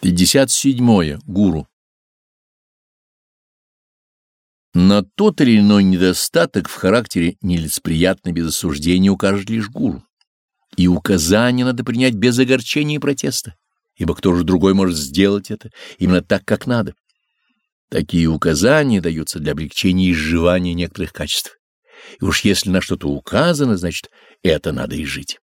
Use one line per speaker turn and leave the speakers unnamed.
57. Гуру. На тот или иной недостаток в характере нелицеприятно без осуждения укажет лишь гуру. И указания надо принять без огорчения и протеста, ибо кто же другой может сделать это именно так, как надо. Такие указания даются для облегчения изживания некоторых качеств. И уж если на что-то указано, значит, это надо и жить.